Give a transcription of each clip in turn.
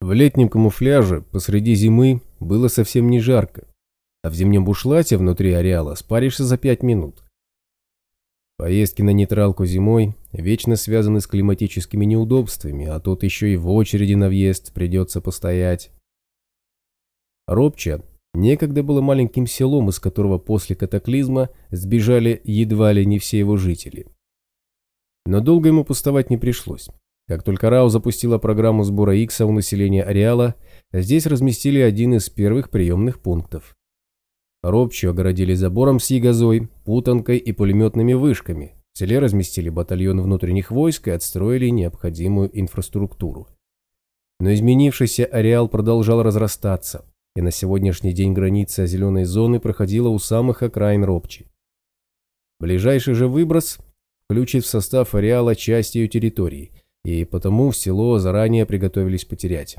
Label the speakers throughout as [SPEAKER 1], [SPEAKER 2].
[SPEAKER 1] В летнем камуфляже посреди зимы было совсем не жарко, а в зимнем бушлате внутри ареала спаришься за пять минут. Поездки на нейтралку зимой вечно связаны с климатическими неудобствами, а тут еще и в очереди на въезд придется постоять. Робча некогда было маленьким селом, из которого после катаклизма сбежали едва ли не все его жители. Но долго ему пустовать не пришлось. Как только РАО запустила программу сбора Икса у населения ареала, здесь разместили один из первых приемных пунктов. Робчу огородили забором с ягозой, путанкой и пулеметными вышками. В селе разместили батальон внутренних войск и отстроили необходимую инфраструктуру. Но изменившийся ареал продолжал разрастаться, и на сегодняшний день граница зеленой зоны проходила у самых окраин Робчи. Ближайший же выброс включит в состав ареала часть ее территории, и потому в село заранее приготовились потерять.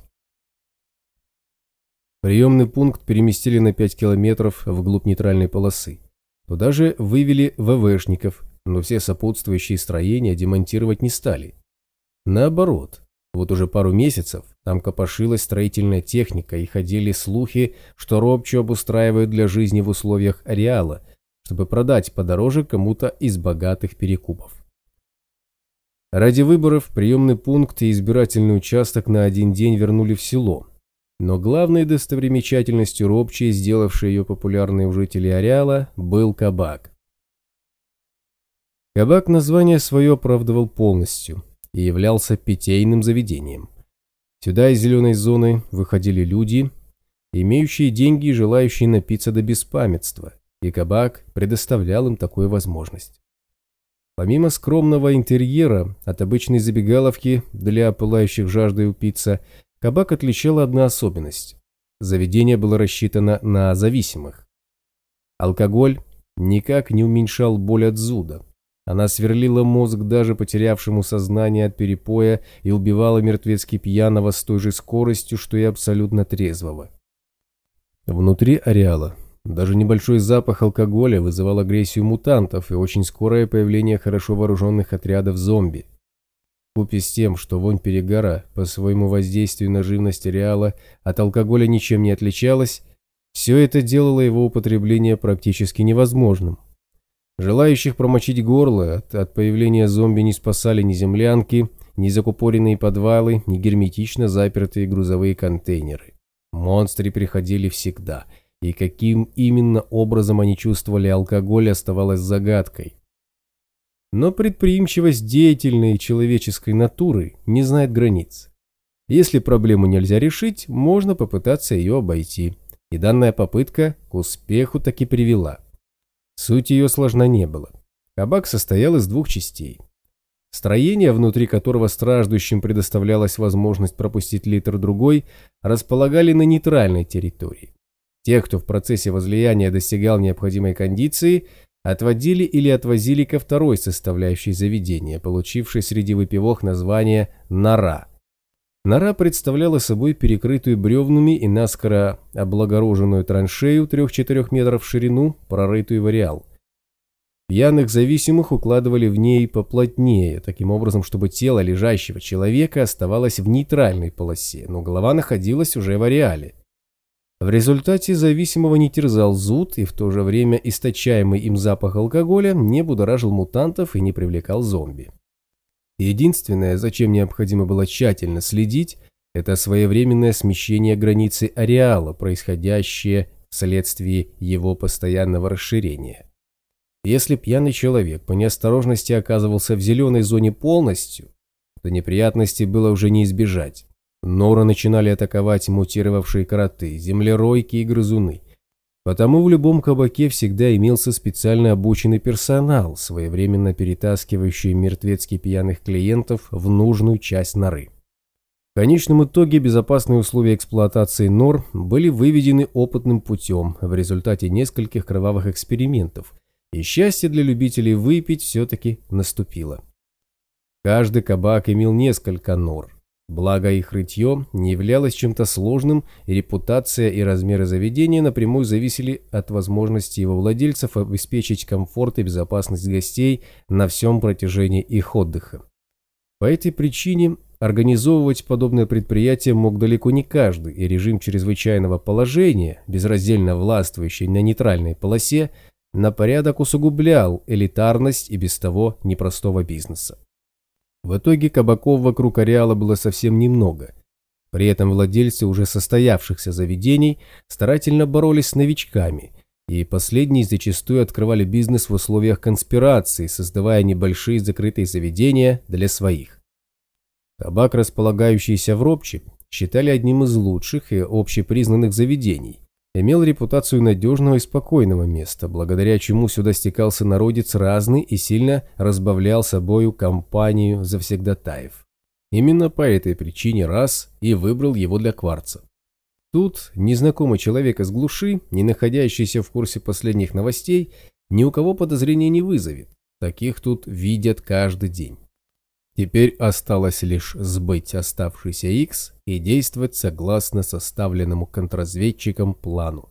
[SPEAKER 1] Приемный пункт переместили на 5 километров вглубь нейтральной полосы. Туда же вывели ВВшников, но все сопутствующие строения демонтировать не стали. Наоборот, вот уже пару месяцев там копошилась строительная техника и ходили слухи, что Робчу обустраивают для жизни в условиях ареала, чтобы продать подороже кому-то из богатых перекупов. Ради выборов приемный пункт и избирательный участок на один день вернули в село, но главной достопримечательностью Робчи, сделавшей ее популярной у жителей ареала, был кабак. Кабак название свое оправдывал полностью и являлся питейным заведением. Сюда из зеленой зоны выходили люди, имеющие деньги и желающие напиться до беспамятства, и кабак предоставлял им такую возможность. Помимо скромного интерьера, от обычной забегаловки для пылающих жаждой упиться – Кабак отличала одна особенность. Заведение было рассчитано на зависимых. Алкоголь никак не уменьшал боль от зуда. Она сверлила мозг даже потерявшему сознание от перепоя и убивала мертвецки пьяного с той же скоростью, что и абсолютно трезвого. Внутри ареала даже небольшой запах алкоголя вызывал агрессию мутантов и очень скорое появление хорошо вооруженных отрядов зомби. Купе с тем, что вонь перегара по своему воздействию на живность реала от алкоголя ничем не отличалась, все это делало его употребление практически невозможным. Желающих промочить горло от, от появления зомби не спасали ни землянки, ни закупоренные подвалы, ни герметично запертые грузовые контейнеры. Монстры приходили всегда, и каким именно образом они чувствовали алкоголь оставалось загадкой. Но предприимчивость деятельной человеческой натуры не знает границ. Если проблему нельзя решить, можно попытаться ее обойти. И данная попытка к успеху таки привела. Суть ее сложна не было. Кабак состоял из двух частей. Строение, внутри которого страждущим предоставлялась возможность пропустить литр другой, располагали на нейтральной территории. Тех, кто в процессе возлияния достигал необходимой кондиции, отводили или отвозили ко второй составляющей заведения, получившей среди выпивок название «нора». Нора представляла собой перекрытую бревнами и наскоро облагороженную траншею 3-4 метров в ширину, прорытую в ареал. Пьяных зависимых укладывали в ней поплотнее, таким образом, чтобы тело лежащего человека оставалось в нейтральной полосе, но голова находилась уже в ареале. В результате зависимого не терзал зуд, и в то же время источаемый им запах алкоголя не будоражил мутантов и не привлекал зомби. Единственное, зачем необходимо было тщательно следить, это своевременное смещение границы ареала, происходящее вследствие его постоянного расширения. Если пьяный человек по неосторожности оказывался в зеленой зоне полностью, то неприятностей было уже не избежать. Нора начинали атаковать мутировавшие кроты, землеройки и грызуны. Потому в любом кабаке всегда имелся специально обученный персонал, своевременно перетаскивающий мертвецки пьяных клиентов в нужную часть норы. В конечном итоге безопасные условия эксплуатации нор были выведены опытным путем в результате нескольких кровавых экспериментов, и счастье для любителей выпить все-таки наступило. Каждый кабак имел несколько нор, Благо их рытье не являлось чем-то сложным, и репутация и размеры заведения напрямую зависели от возможности его владельцев обеспечить комфорт и безопасность гостей на всем протяжении их отдыха. По этой причине организовывать подобное предприятие мог далеко не каждый, и режим чрезвычайного положения, безраздельно властвующий на нейтральной полосе, на порядок усугублял элитарность и без того непростого бизнеса. В итоге кабаков вокруг ареала было совсем немного. При этом владельцы уже состоявшихся заведений старательно боролись с новичками, и последние зачастую открывали бизнес в условиях конспирации, создавая небольшие закрытые заведения для своих. Кабак, располагающийся в Робче, считали одним из лучших и общепризнанных заведений, имел репутацию надежного и спокойного места, благодаря чему сюда стекался народец разный и сильно разбавлял собою компанию завсегдатаев. Именно по этой причине раз и выбрал его для кварца. Тут незнакомый человек из глуши, не находящийся в курсе последних новостей, ни у кого подозрения не вызовет. Таких тут видят каждый день. Теперь осталось лишь сбыть оставшийся X и действовать согласно составленному контрразведчикам плану.